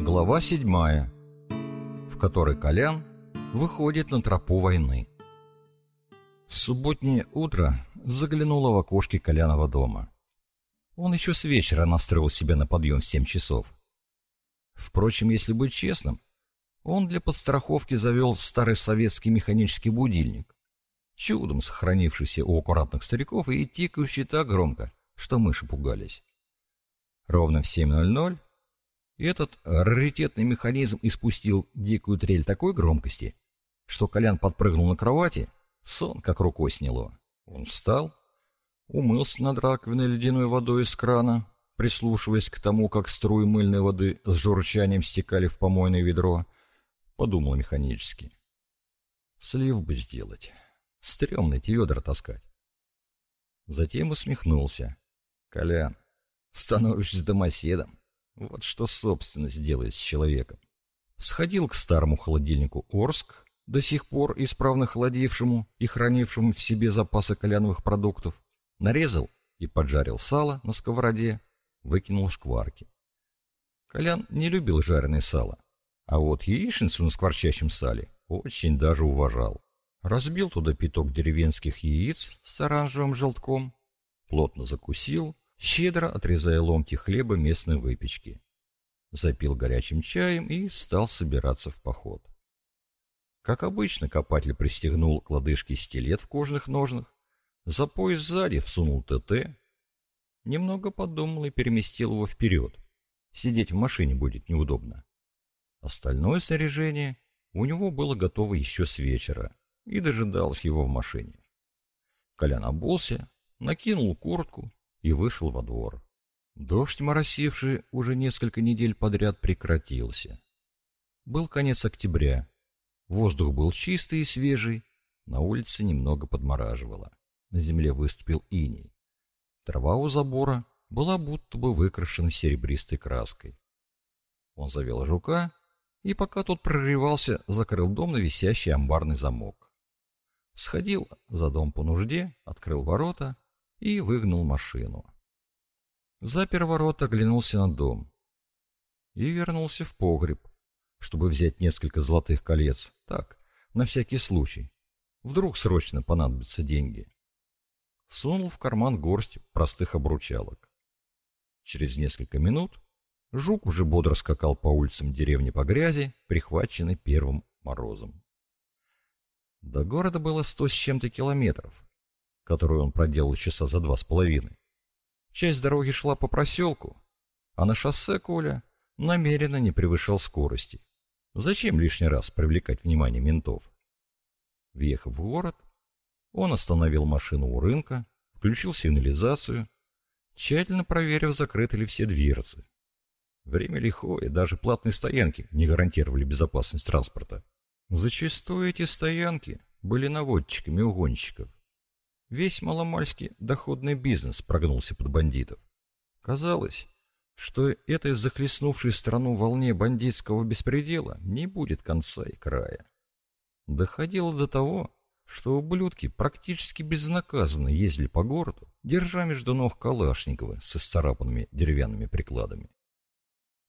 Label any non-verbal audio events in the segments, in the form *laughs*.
Глава седьмая, в которой Колян выходит на тропу войны. Субботнее утро заглянуло в окошки Колянова дома. Он еще с вечера настроил себя на подъем в семь часов. Впрочем, если быть честным, он для подстраховки завел старый советский механический будильник, чудом сохранившийся у аккуратных стариков и тикающий так громко, что мыши пугались. Ровно в 7.00 этот раритетный механизм испустил дикую трель такой громкости, что Колян подпрыгнул на кровати, сон как рукой сняло. Он встал, умылся над раковиной ледяной водой из крана, прислушиваясь к тому, как струи мыльной воды с журчанием стекали в помойное ведро, подумал механически. Слив бы сделать. Стремно эти ведра таскать. Затем усмехнулся. Колян, становишься домоседом. Вот что собственность делает с человеком. Сходил к старому холодильнику Орск, до сих пор исправно холодившему и хранившему в себе запасы коляновых продуктов, нарезал и поджарил сало на сковороде, выкинул шкварки. Колян не любил жареное сало, а вот яичницу на скворчащем сале очень даже уважал. Разбил туда пяток деревенских яиц с оранжевым желтком, плотно закусил, щедро отрезая ломти хлеба местной выпечки. Запил горячим чаем и стал собираться в поход. Как обычно, копатель пристегнул к лодыжке стилет в кожаных ножнах, за пояс сзади всунул ТТ, немного подумал и переместил его вперед. Сидеть в машине будет неудобно. Остальное снаряжение у него было готово еще с вечера и дожидалось его в машине. Колян обулся, накинул куртку и вышел во двор. Дождь, моросивший уже несколько недель подряд, прекратился. Был конец октября. Воздух был чистый и свежий, на улице немного подмораживало. На земле выступил иней. Трава у забора была будто бы выкрашена серебристой краской. Он завел жука и, пока тот прогревался, закрыл дом на висящий амбарный замок. Сходил за дом по нужде, открыл ворота и выгнал машину. Запер ворота, оглянулся на дом и вернулся в погреб, чтобы взять несколько золотых колец, так, на всякий случай. Вдруг срочно понадобятся деньги. Сунул в карман горсть простых обручалок. Через несколько минут жук уже бодро скакал по улицам деревни по грязи, прихваченный первым морозом. До города было сто с чем-то километров, которую он проделал часа за два с половиной. Часть дороги шла по проселку, а на шоссе Коля намеренно не превышал скорости. Зачем лишний раз привлекать внимание ментов? Въехав в город, он остановил машину у рынка, включил сигнализацию, тщательно проверив, закрыты ли все дверцы. Время лихое, даже платные стоянки не гарантировали безопасность транспорта. Зачастую эти стоянки были наводчиками угонщиков. Весь маломальский доходный бизнес прогнулся под бандитов. Казалось, что этой захлестнувшей страну волне бандитского беспредела не будет конца и края. Доходило до того, что ублюдки практически безнаказанно ездили по городу, держа между ног Калашникова с исцарапанными деревянными прикладами.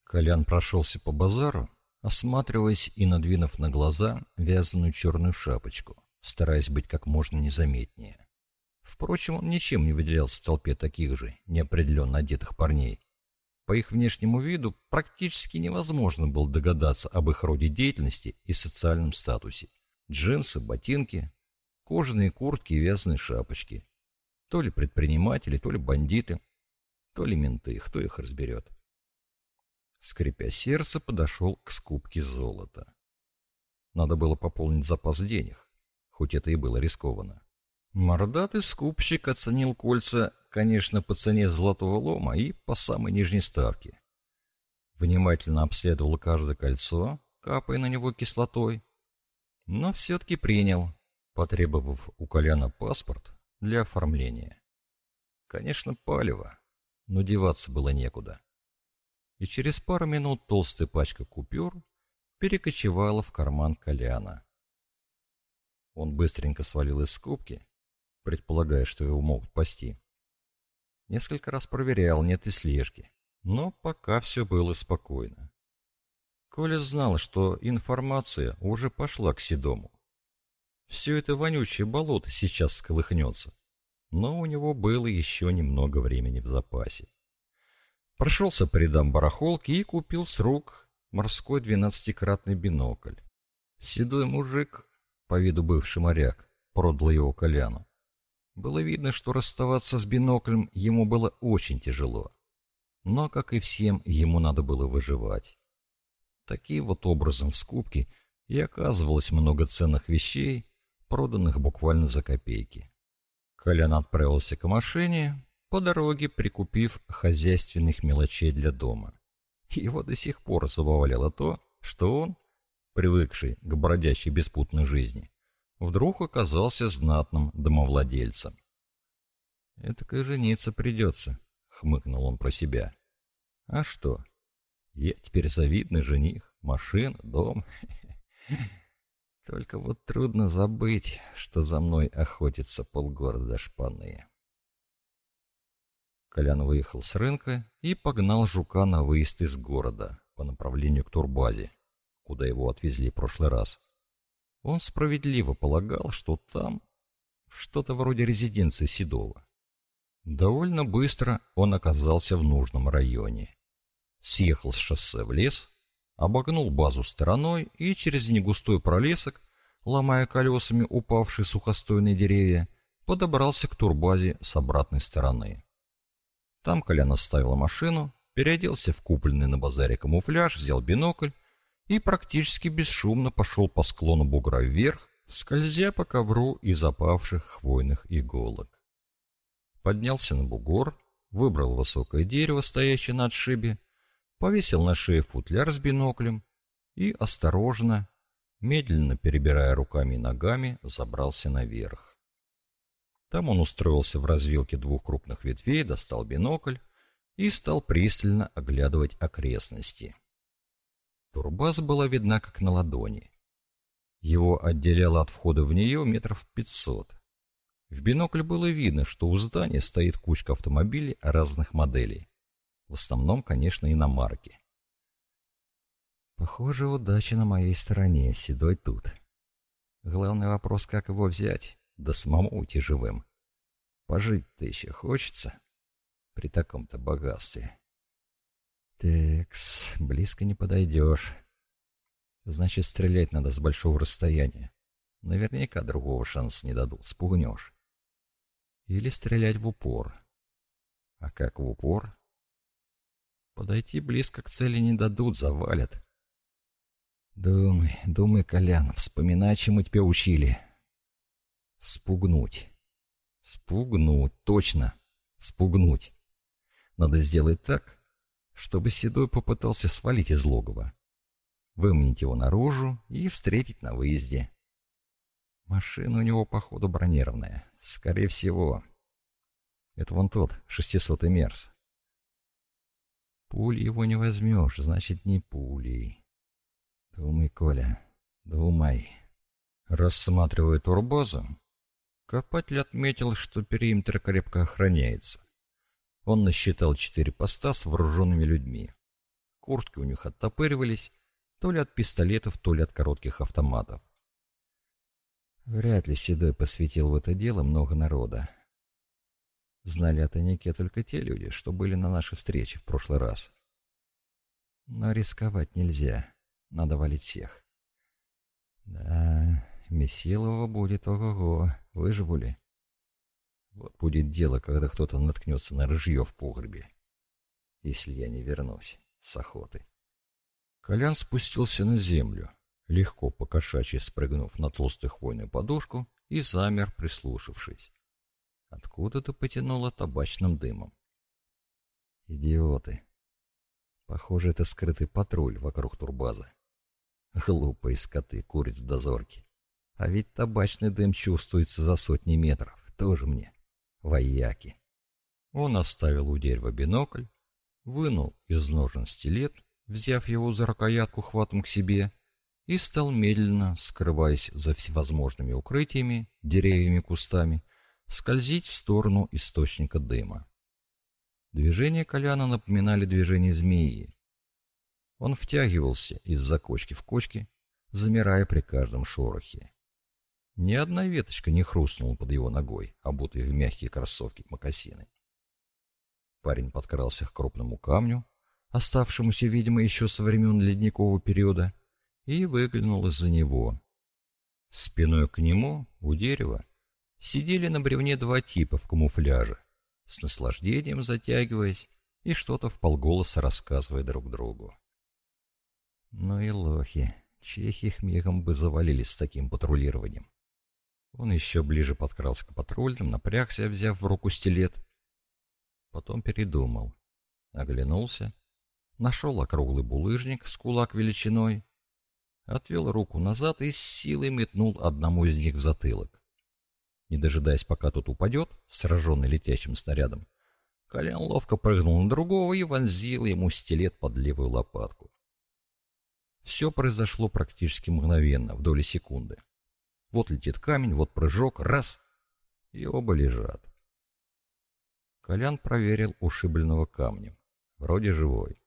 Колян прошелся по базару, осматриваясь и надвинув на глаза вязаную черную шапочку, стараясь быть как можно незаметнее. Впрочем, он ничем не выделялся в толпе таких же, неопределенно одетых парней. По их внешнему виду практически невозможно было догадаться об их роде деятельности и социальном статусе. Джинсы, ботинки, кожаные куртки и вязаные шапочки. То ли предприниматели, то ли бандиты, то ли менты, кто их разберет. Скрипя сердце, подошел к скупке золота. Надо было пополнить запас денег, хоть это и было рискованно. Мордатый скупщик оценил кольца, конечно, по цене золотого лома и по самой нижней ставке. Внимательно обследовал каждое кольцо, капая на него кислотой, но все-таки принял, потребовав у Коляна паспорт для оформления. Конечно, палево, но деваться было некуда. И через пару минут толстая пачка купюр перекочевала в карман Коляна. Он быстренько свалил из скупки предполагая, что его могут пасти. Несколько раз проверял, нет ли слежки, но пока все было спокойно. Коля знал, что информация уже пошла к Седому. Все это вонючее болото сейчас сколыхнется, но у него было еще немного времени в запасе. Прошелся по рядам барахолки и купил с рук морской двенадцатикратный бинокль. Седой мужик, по виду бывший моряк, продал его Коляну. Было видно, что расставаться с биноклем ему было очень тяжело. Но, как и всем, ему надо было выживать. Таким вот образом в скупке и оказывалось много ценных вещей, проданных буквально за копейки. Колян отправился к машине, по дороге прикупив хозяйственных мелочей для дома. Его до сих пор забавляло то, что он, привыкший к бродячей беспутной жизни, вдруг оказался знатным домовладельцем. «Это-ка жениться придется», — хмыкнул он про себя. «А что? Я теперь завидный жених, машина, дом. *laughs* Только вот трудно забыть, что за мной охотится полгорода шпаны». Колян выехал с рынка и погнал жука на выезд из города по направлению к турбазе, куда его отвезли в прошлый раз. Он справедливо полагал, что там что-то вроде резиденции Седова. Довольно быстро он оказался в нужном районе. Съехал с шоссе в лес, обогнул базу стороной и через негустой пролесок, ломая колесами упавшие сухостойные деревья, подобрался к турбазе с обратной стороны. Там Колян оставил машину, переоделся в купленный на базаре камуфляж, взял бинокль и практически бесшумно пошел по склону бугра вверх, скользя по ковру из опавших хвойных иголок. Поднялся на бугор, выбрал высокое дерево, стоящее на отшибе, повесил на шею футляр с биноклем и осторожно, медленно перебирая руками и ногами, забрался наверх. Там он устроился в развилке двух крупных ветвей, достал бинокль и стал пристально оглядывать окрестности. Турбаз была видна как на ладони. Его отделяло от входа в нее метров пятьсот. В бинокль было видно, что у здания стоит кучка автомобилей разных моделей. В основном, конечно, иномарки. Похоже, удача на моей стороне, Седой тут. Главный вопрос, как его взять, да самому уйти живым. Пожить-то еще хочется при таком-то богатстве. Текс, близко не подойдешь. Значит, стрелять надо с большого расстояния. Наверняка другого шанса не дадут, спугнешь. Или стрелять в упор. А как в упор? Подойти близко к цели не дадут, завалят. Думай, думай, Колян, вспоминай, чему тебя учили. Спугнуть. Спугнуть, точно. Спугнуть. Надо сделать так, чтобы Седой попытался свалить из логова, выманить его наружу и встретить на выезде. Машина у него, походу, бронированная. Скорее всего. Это вон тот, шестисотый Мерс. Пулей его не возьмешь, значит, не пулей. Думай, Коля, думай. Рассматривая турбозу, копатель отметил, что периметр крепко охраняется. Он насчитал четыре поста с вооруженными людьми. Куртки у них оттопыривались, то ли от пистолетов, то ли от коротких автоматов. Вряд ли Седой посвятил в это дело много народа. Знали о тайнике только те люди, что были на нашей встрече в прошлый раз. Но рисковать нельзя, надо валить всех. Да, Месилова будет ого-го, выживу ли? Вот будет дело, когда кто-то наткнется на рыжье в погребе. Если я не вернусь с охоты. Колян спустился на землю, легко покошачьи спрыгнув на толстую хвойную подушку и замер, прислушавшись. Откуда-то потянуло табачным дымом. Идиоты. Похоже, это скрытый патруль вокруг турбазы. Глупые скоты курят в дозорке. А ведь табачный дым чувствуется за сотни метров. Тоже мне вояки. Он оставил у дерева бинокль, вынул из ножен стилет, взяв его за рукоятку хватом к себе, и стал медленно, скрываясь за всевозможными укрытиями, деревьями, кустами, скользить в сторону источника дыма. Движения Коляна напоминали движение змеи. Он втягивался из-за кочки в кочки, замирая при каждом шорохе. Ни одна веточка не хрустнула под его ногой, обутая в мягкие кроссовки-мокасины. Парень подкрался к крупному камню, оставшемуся, видимо, еще со времен ледникового периода, и выглянул из-за него. Спиной к нему, у дерева, сидели на бревне два типа в камуфляже, с наслаждением затягиваясь и что-то вполголоса рассказывая друг другу. Ну и лохи, чехи их мигом бы завалились с таким патрулированием. Он еще ближе подкрался к патрульным, напрягся, взяв в руку стилет. Потом передумал, оглянулся, нашел округлый булыжник с кулак величиной, отвел руку назад и с силой метнул одному из них в затылок. Не дожидаясь, пока тот упадет, сраженный летящим снарядом, Колян ловко прыгнул на другого и вонзил ему стилет под левую лопатку. Все произошло практически мгновенно, в доли секунды. Вот летит камень, вот прыжок, раз, и оба лежат. Колян проверил ушибленного камнем. Вроде живой.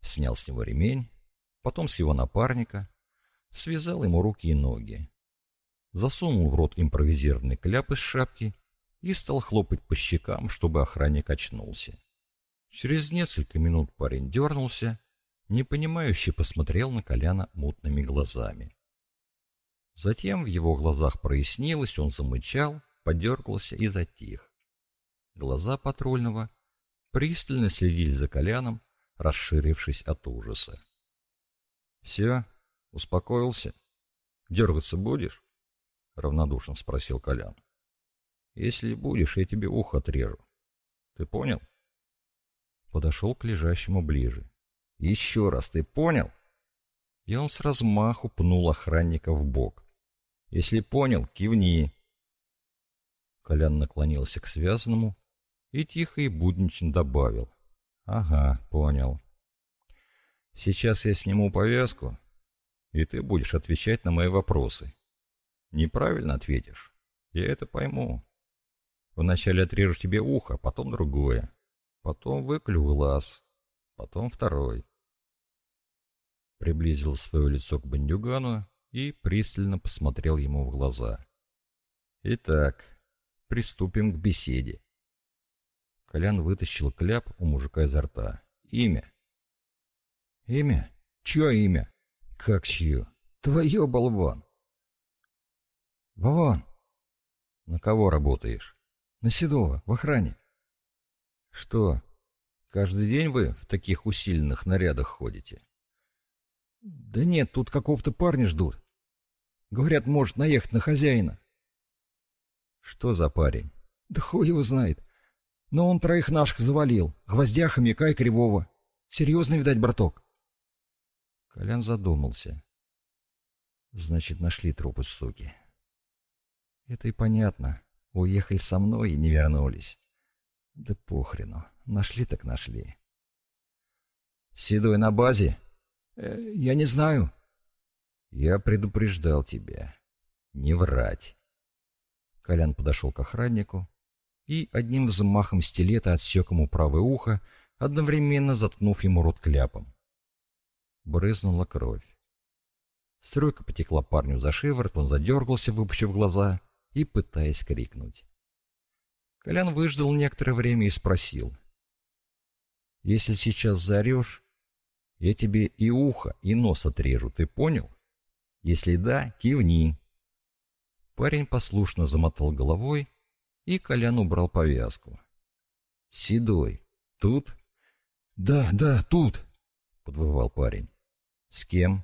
Снял с него ремень, потом с его напарника, связал ему руки и ноги. Засунул в рот импровизированный кляп из шапки и стал хлопать по щекам, чтобы охранник очнулся. Через несколько минут парень дернулся, непонимающе посмотрел на Коляна мутными глазами. Затем в его глазах прояснилось, он замычал, подергался и затих. Глаза патрульного пристально следили за Коляном, расширившись от ужаса. — Все, успокоился? Дергаться будешь? — равнодушно спросил Колян. Если будешь, я тебе ухо отрежу. Ты понял? Подошел к лежащему ближе. Еще раз, ты понял? И он с размаху пнул охранника в бок. Если понял, кивни. Колян наклонился к связанному и тихо и буднично добавил. Ага, понял. Сейчас я сниму повязку, и ты будешь отвечать на мои вопросы. Неправильно ответишь. Я это пойму. Вначале отрежу тебе ухо, потом другое. Потом выклю глаз. Потом второй. Приблизил свое лицо к бандюгану и пристально посмотрел ему в глаза. Итак, приступим к беседе. Колян вытащил кляп у мужика изо рта. Имя. Имя? Чье имя? Как чье? Твое, болван. Вован, на кого работаешь? На Седова, в охране. Что, каждый день вы в таких усиленных нарядах ходите? Да нет, тут какого-то парня ждут. Говорят, может наехать на хозяина. Что за парень? Да хуй его знает. Но он троих наших завалил. Гвоздя, хомяка и кривого. Серьезно, видать, браток. Колян задумался. Значит, нашли трупы суки. Это и понятно. Уехали со мной и не вернулись. Да похрену. Нашли так нашли. Седой на базе? Э, я не знаю. Я предупреждал тебя. Не врать. Колян подошел к охраннику и одним взмахом стилета отсек ему правое ухо, одновременно заткнув ему рот кляпом. Брызнула кровь. Струйка потекла парню за шиворот, он задергался, выпучив глаза — и пытаясь крикнуть. Колян выждал некоторое время и спросил. «Если сейчас заорешь, я тебе и ухо, и нос отрежу, ты понял? Если да, кивни». Парень послушно замотал головой, и Колян убрал повязку. «Седой, тут?» «Да, да, тут», — подвывал парень. «С кем?»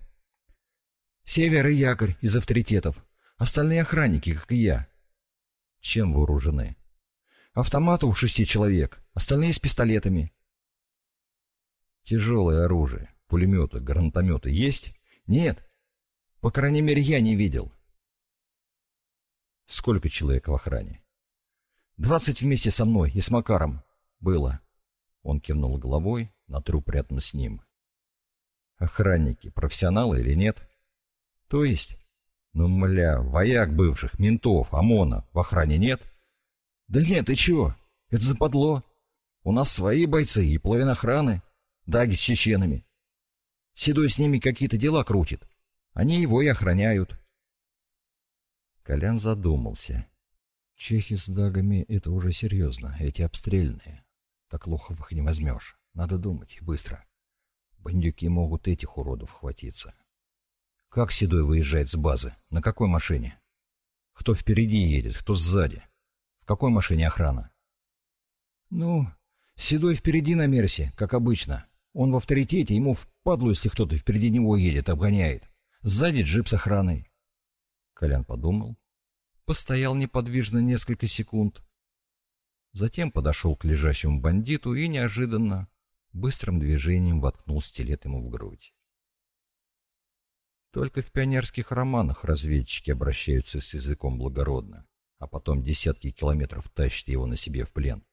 «Север и якорь из авторитетов. Остальные охранники, как и я. Чем вооружены? Автоматы у шести человек, остальные с пистолетами. Тяжелое оружие, пулеметы, гранатометы есть? Нет. По крайней мере, я не видел. Сколько человек в охране? Двадцать вместе со мной и с Макаром. Было. Он кивнул головой на труп рядом с ним. Охранники, профессионалы или нет? То есть? Ну, мля, вояк бывших, ментов, ОМОНа в охране нет? Да нет, ты чего? Это западло. У нас свои бойцы и половина охраны. Даги с чеченами. Седой с ними какие-то дела крутит. Они его и охраняют. Колян задумался. Чехи с дагами — это уже серьезно, эти обстрельные. Так лохов их не возьмешь. Надо думать, и быстро. Бандюки могут этих уродов хватиться. Как Седой выезжает с базы? На какой машине? Кто впереди едет, кто сзади? В какой машине охрана? Ну, Седой впереди на Мерсе, как обычно. Он в авторитете, ему впадлу, если кто-то впереди него едет, обгоняет. Сзади джип с охраной. Колян подумал, постоял неподвижно несколько секунд, затем подошел к лежащему бандиту и неожиданно, быстрым движением воткнул стилет ему в грудь. Только в пионерских романах разведчики обращаются с языком благородно, а потом десятки километров тащат его на себе в плен.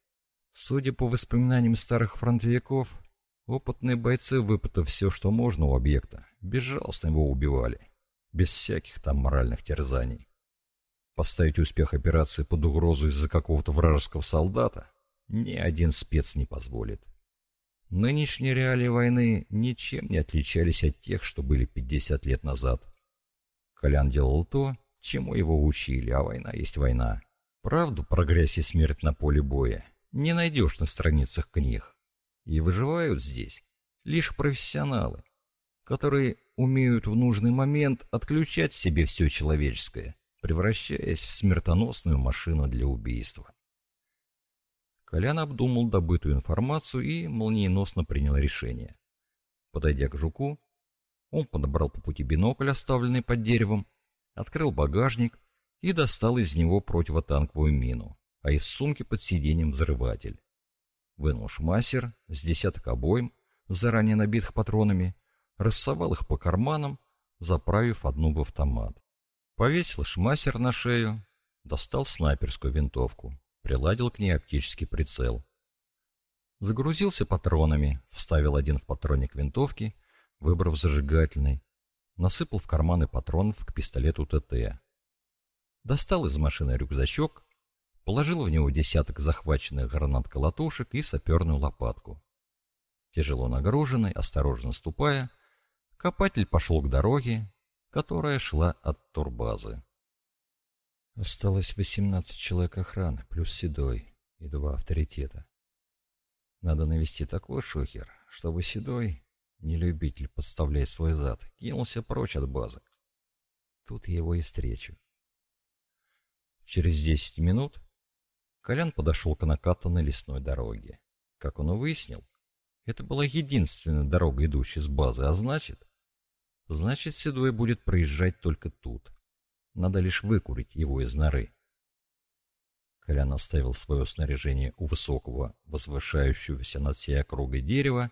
Судя по воспоминаниям старых фронтовиков, опытные бойцы, выпытав все, что можно у объекта, безжалостно его убивали, без всяких там моральных терзаний. Поставить успех операции под угрозу из-за какого-то вражеского солдата ни один спец не позволит. Нынешние реалии войны ничем не отличались от тех, что были 50 лет назад. Колян делал то, чему его учили, а война есть война. Правду про грязь и смерть на поле боя не найдешь на страницах книг. И выживают здесь лишь профессионалы, которые умеют в нужный момент отключать в себе все человеческое, превращаясь в смертоносную машину для убийства. Колян обдумал добытую информацию и молниеносно принял решение. Подойдя к жуку, он подобрал по пути бинокль, оставленный под деревом, открыл багажник и достал из него противотанковую мину, а из сумки под сиденьем взрыватель. Вынул шмассер с десяток обоим, заранее набитых патронами, рассовал их по карманам, заправив одну в автомат. Повесил шмассер на шею, достал снайперскую винтовку, приладил к ней оптический прицел. Загрузился патронами, вставил один в патронник винтовки, выбрав зажигательный, насыпал в карманы патронов к пистолету ТТ. Достал из машины рюкзачок, положил в него десяток захваченных гранат-колотушек и саперную лопатку. Тяжело нагруженный, осторожно ступая, копатель пошел к дороге, которая шла от турбазы. Осталось 18 человек охраны, плюс Седой и два авторитета. Надо навести такой шухер, чтобы Седой, не любитель подставлять свой зад, кинулся прочь от базы. Тут я его и встречу. Через 10 минут Колян подошел к накатанной лесной дороге. Как он и выяснил, это была единственная дорога, идущая с базы, а значит... Значит, Седой будет проезжать только тут. Надо лишь выкурить его из норы. Колян оставил свое снаряжение у высокого, возвышающегося над всей округой дерева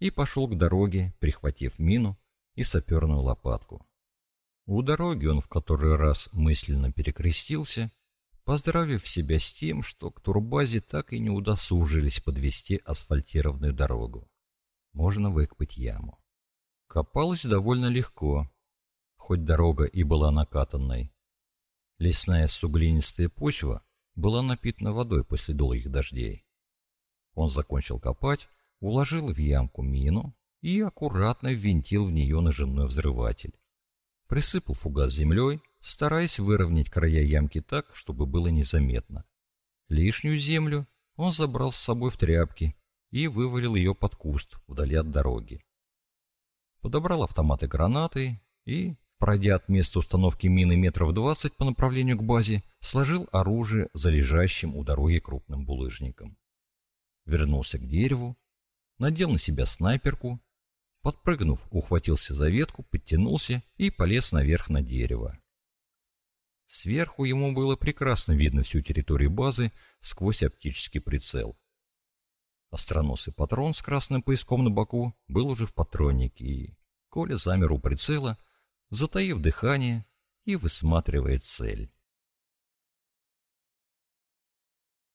и пошел к дороге, прихватив мину и саперную лопатку. У дороги он в который раз мысленно перекрестился, поздравив себя с тем, что к турбазе так и не удосужились подвести асфальтированную дорогу. Можно выкопать яму. Копалось довольно легко, хоть дорога и была накатанной. Лесная суглинистая почва была напитана водой после долгих дождей. Он закончил копать, уложил в ямку мину и аккуратно ввинтил в нее нажимной взрыватель. Присыпал фугас землей, стараясь выровнять края ямки так, чтобы было незаметно. Лишнюю землю он забрал с собой в тряпки и вывалил ее под куст вдали от дороги. Подобрал автоматы гранаты и, пройдя от места установки мины метров двадцать по направлению к базе, сложил оружие за лежащим у дороги крупным булыжником. Вернулся к дереву, надел на себя снайперку, подпрыгнув, ухватился за ветку, подтянулся и полез наверх на дерево. Сверху ему было прекрасно видно всю территорию базы сквозь оптический прицел. Остроносый патрон с красным пояском на боку был уже в патроннике, и Коля замер у прицела, затаив дыхание и высматривает цель.